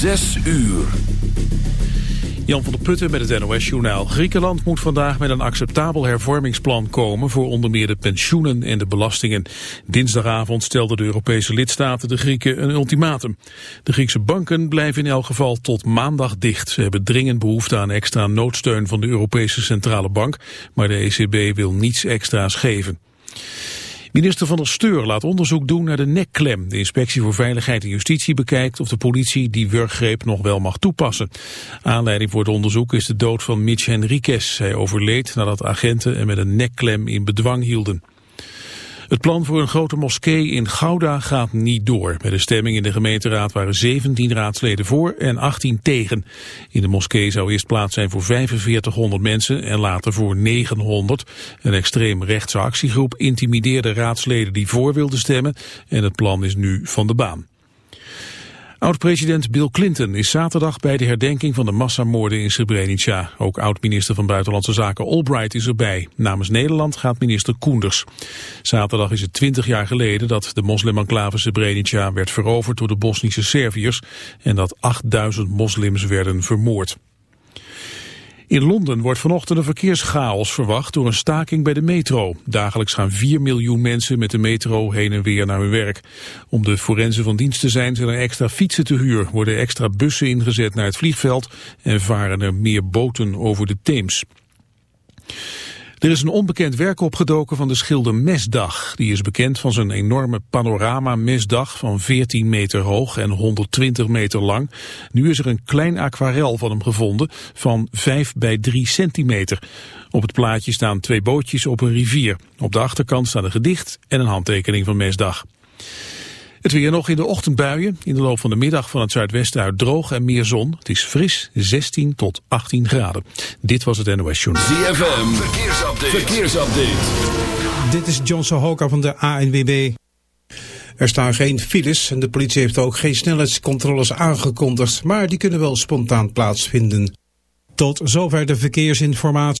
Zes uur. Jan van der Putten met het NOS-journaal. Griekenland moet vandaag met een acceptabel hervormingsplan komen... voor onder meer de pensioenen en de belastingen. Dinsdagavond stelden de Europese lidstaten de Grieken een ultimatum. De Griekse banken blijven in elk geval tot maandag dicht. Ze hebben dringend behoefte aan extra noodsteun van de Europese Centrale Bank... maar de ECB wil niets extra's geven. Minister van der Steur laat onderzoek doen naar de nekklem. De Inspectie voor Veiligheid en Justitie bekijkt of de politie die wurggreep nog wel mag toepassen. Aanleiding voor het onderzoek is de dood van Mitch Henriquez. Hij overleed nadat agenten hem met een nekklem in bedwang hielden. Het plan voor een grote moskee in Gouda gaat niet door. Bij de stemming in de gemeenteraad waren 17 raadsleden voor en 18 tegen. In de moskee zou eerst plaats zijn voor 4500 mensen en later voor 900. Een extreem rechtse actiegroep intimideerde raadsleden die voor wilden stemmen en het plan is nu van de baan. Oud-president Bill Clinton is zaterdag bij de herdenking van de massamoorden in Srebrenica. Ook oud-minister van Buitenlandse Zaken Albright is erbij. Namens Nederland gaat minister Koenders. Zaterdag is het twintig jaar geleden dat de moslimenclave Srebrenica werd veroverd door de Bosnische Serviërs en dat 8000 moslims werden vermoord. In Londen wordt vanochtend een verkeerschaos verwacht door een staking bij de metro. Dagelijks gaan 4 miljoen mensen met de metro heen en weer naar hun werk. Om de forensen van dienst te zijn zijn er extra fietsen te huur, worden extra bussen ingezet naar het vliegveld en varen er meer boten over de Theems. Er is een onbekend werk opgedoken van de schilder Mesdag. Die is bekend van zijn enorme panorama-mesdag van 14 meter hoog en 120 meter lang. Nu is er een klein aquarel van hem gevonden van 5 bij 3 centimeter. Op het plaatje staan twee bootjes op een rivier. Op de achterkant staat een gedicht en een handtekening van Mesdag. Het weer nog in de ochtendbuien. In de loop van de middag van het zuidwesten uit droog en meer zon. Het is fris, 16 tot 18 graden. Dit was het NOS Journal. ZFM, verkeersupdate. verkeersupdate. Dit is John Sohoka van de ANWB. Er staan geen files en de politie heeft ook geen snelheidscontroles aangekondigd. Maar die kunnen wel spontaan plaatsvinden. Tot zover de verkeersinformatie.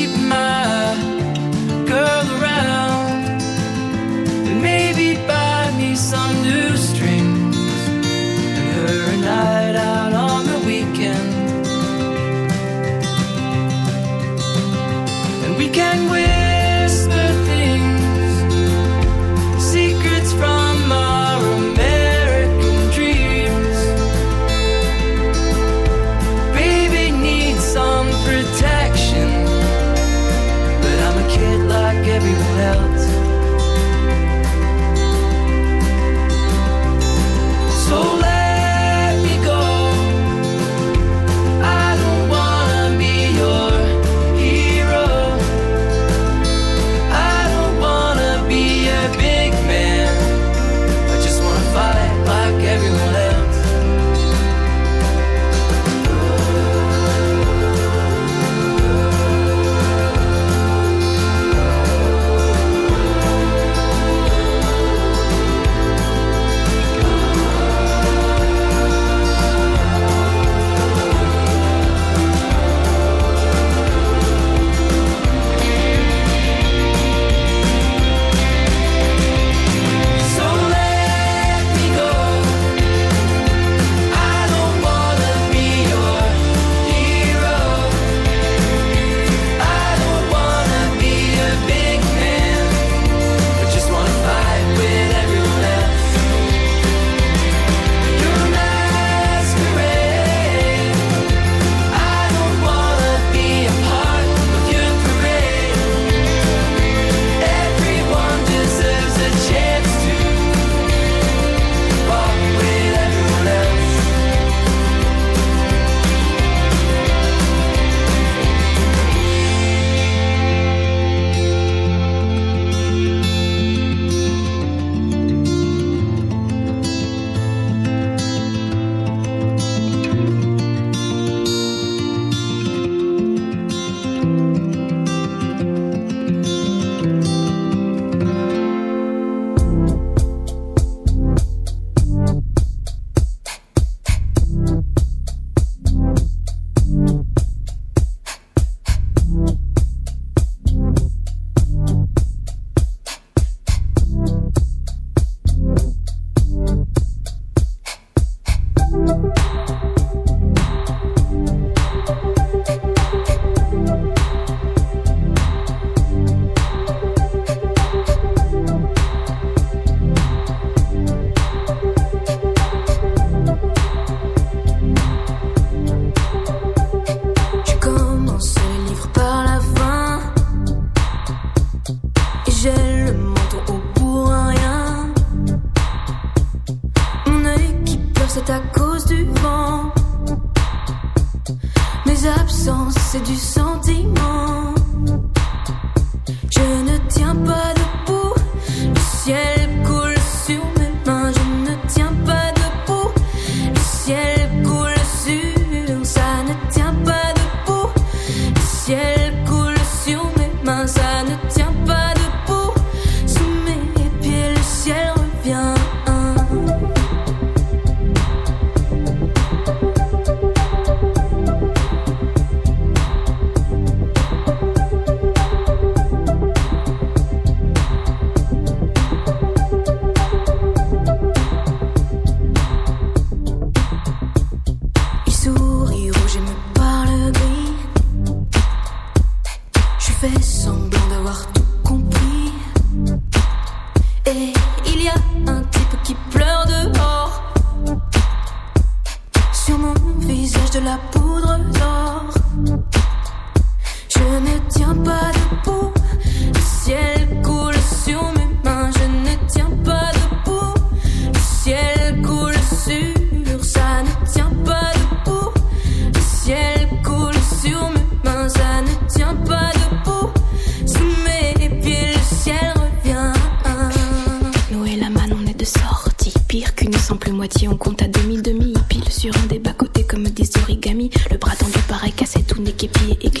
de la poudre d'or. keep it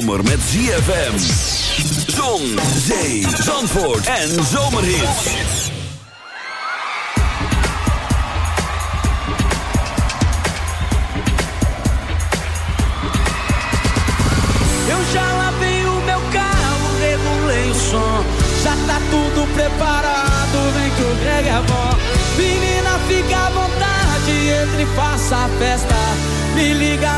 Zomer met ZFM. Zon, zee, zandvoort en zomerhit.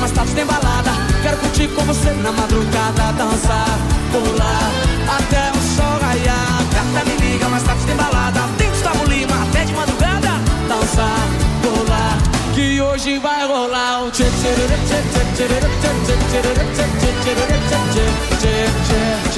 Mas tarde tem balada Quero curtir com você na madrugada Dançar, pular, até o sol raiar Gata me liga, mas tarde tem balada Tem Gustavo Lima, até de madrugada Dançar, pular, que hoje vai rolar tchê tchê tchê tchê tchê tchê tchê tchê tchê tchê tchê tchê tchê tchê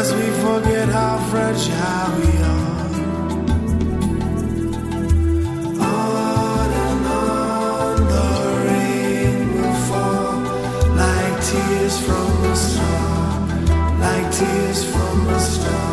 lest we forget how fragile we are. On and on the rain will fall like tears from a star, like tears from a star.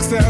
Externe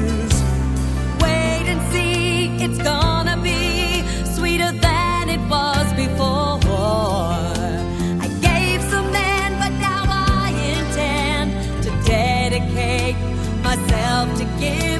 again.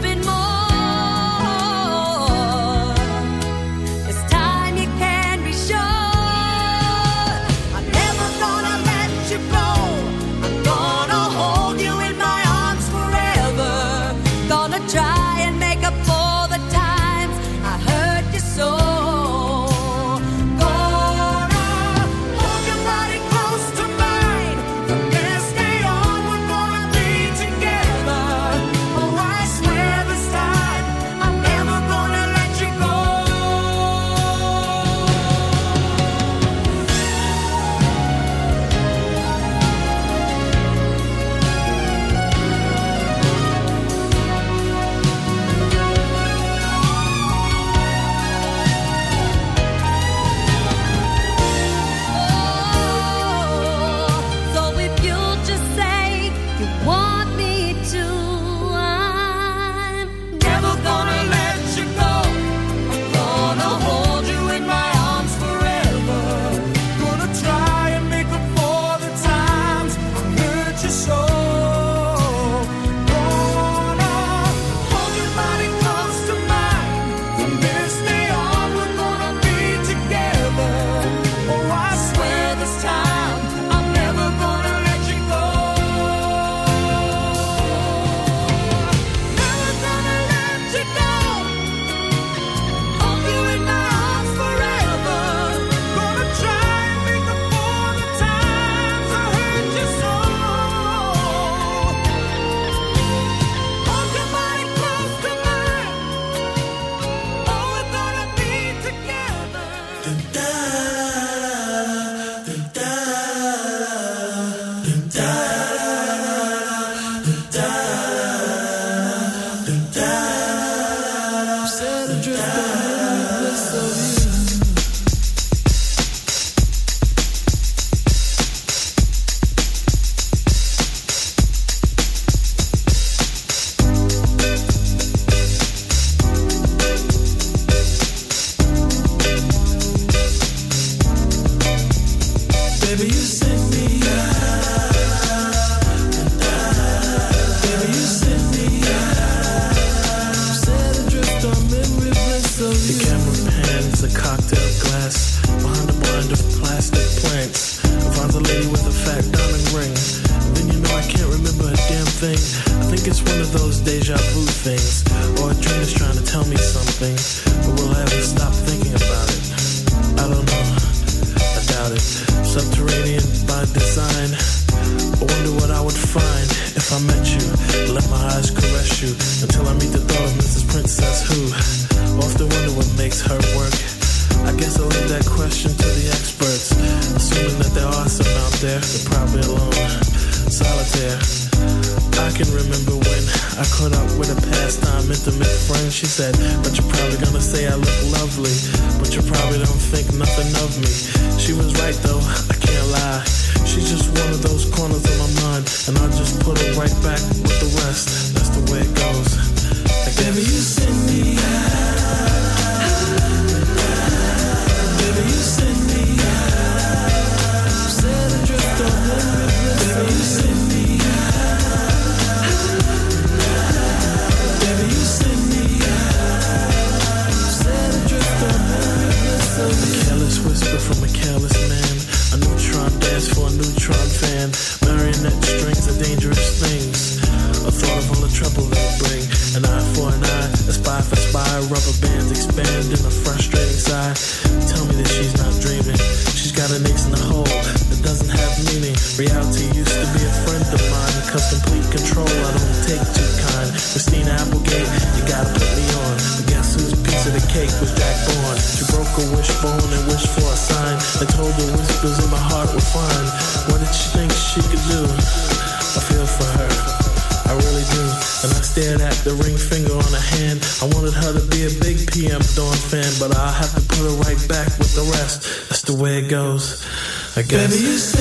I guess. Baby,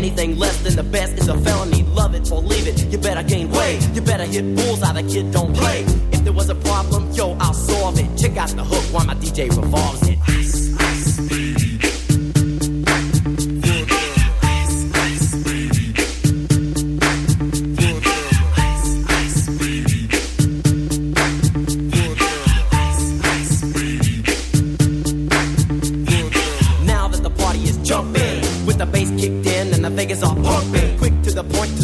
anything less than the best is a felony. Love it or leave it. You better gain weight. You better hit bullseye. The kid don't play. If there was a problem, yo, I'll solve it. Check out the hook while my DJ revolves it.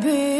be